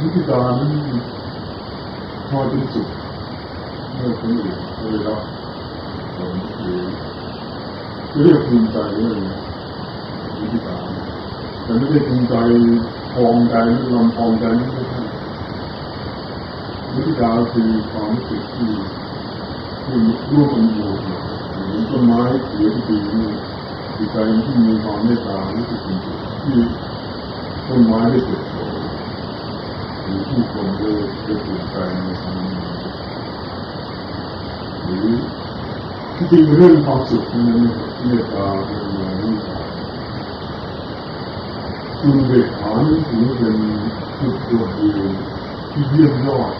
วิธีกานั้นพอที่สุดเมื่อคนอื่นเขาได้รับผลหรือเรียกภูมิใจเลยวิธีกาแต่ไม่ได้ภูมิใจพองใจลำพองใจนี่ไม่ใช่วิธีกาคือความรู้สึกที่ที่ร่วมกันอยู่เหมือนต้นไม้เขียวที่ดีนี่จิตใจที่มีความเมตตารู้สึกที่ต้นไม้ได้เกิด หรือผู้คนได้ได้เปลี่ยนแปลงในทางนี้หรือที่จริงเรื่องความสุขนั้นเมตตาเป็นอย่างนี้คุณเวทฐานถือเป็นจุดตัวเองที่เยี่ยมยอด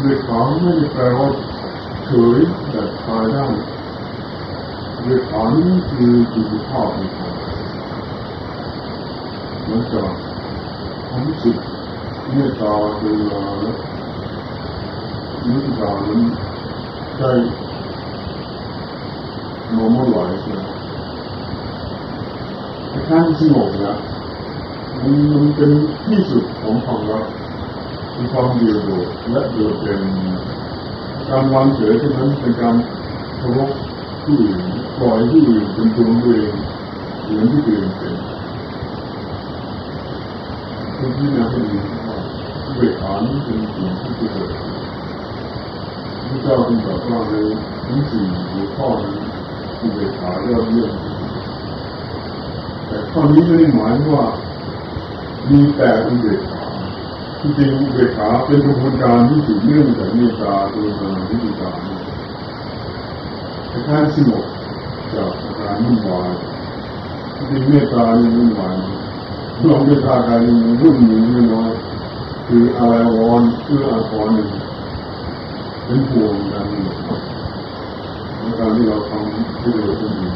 เวทฐาไม่ได้แปลว่าเฉยแต่ตายได้เวทฐานคือจิตภาพในตัวเหมือนกับ ความรู้สึกเมตตาเวลานิพพานนั้นได้โน้มไหวใช่ไหมขั้นสงบนะมันมันเป็นที่สุดของความรักมีความเดียวโดดและโดดเด่นการวางเฉยเท่านั้นเป็นการเคารพผู้อื่นปล่อยผู้อื่นเป็นตัวเองเหมือนที่ตัวเองเป็น คุณที่นาให้ดีว่าเวทฐานเป็นสิ่งที่เกิดพระเจ้าเป็นแบบว่าในทั้งสี่หัวข้อนั้นคือเวทฐานยอดเยี่ยมแต่ข้อนี้ไม่ได้หมายว่ามีแต่อุเบกขาที่จริงอุเบกขาเป็นกระบวนการที่สืบเนื่องจากเมตตาโดยการวิธีการแต่แค่สงบจากอาการมุ่งวายที่จริงเมตตานี่มุ่งวาย ลองเมตตาการนี่มันรุ่นหนึ่งน้อยคืออะไรวอนเพื่ออาภรณ์หนึ่งเป็นห่วงกันในการที่เราทำให้เราเป็นดี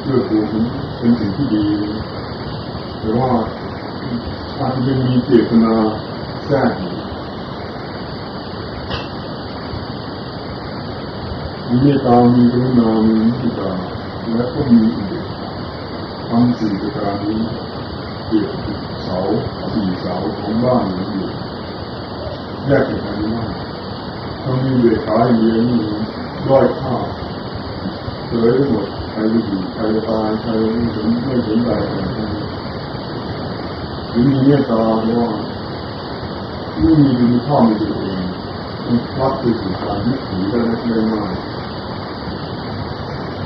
เพื่อตัวเป็นเป็นสิ่งที่ดีแต่ว่าอาจจะยังมีเจตนาแทรกมีเมตตามีกรุณามีมุทิตาและก็มีอุเบกขาทำสี่ประการนี้ เกี่ยวกับเสาสี่เสาของบ้านอยู่แยกจากกันม่ได้ถ้ามีเบกขายเดียวนี่ด้อยค่าเลยหมดใครจะอยู่ใครตายใครไม่สนไม่สนใจอะไรทั้งนั้นหรือมีเมตตาว่าไม่มีดุลข้อในตัวเองมันพลัดไปสู่การยึดถือได้เล็กน้อย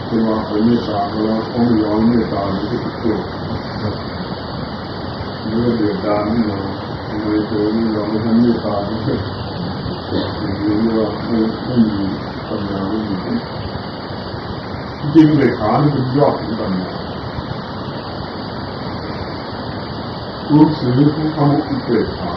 เป็นว่าไปเมตตาแล้วต้องยอมเมตตาในที่สุดตัว เรื่อเดือดดานนี่เราทำไมตัวนี่เราไม่ทำนี่ตาไม่ใช่หรือว่าไม่ไม่มีปัญญาไม่มีจริงเลยขานี่เป็นยอดของปัญญารู้สึกของคำอุเบกขา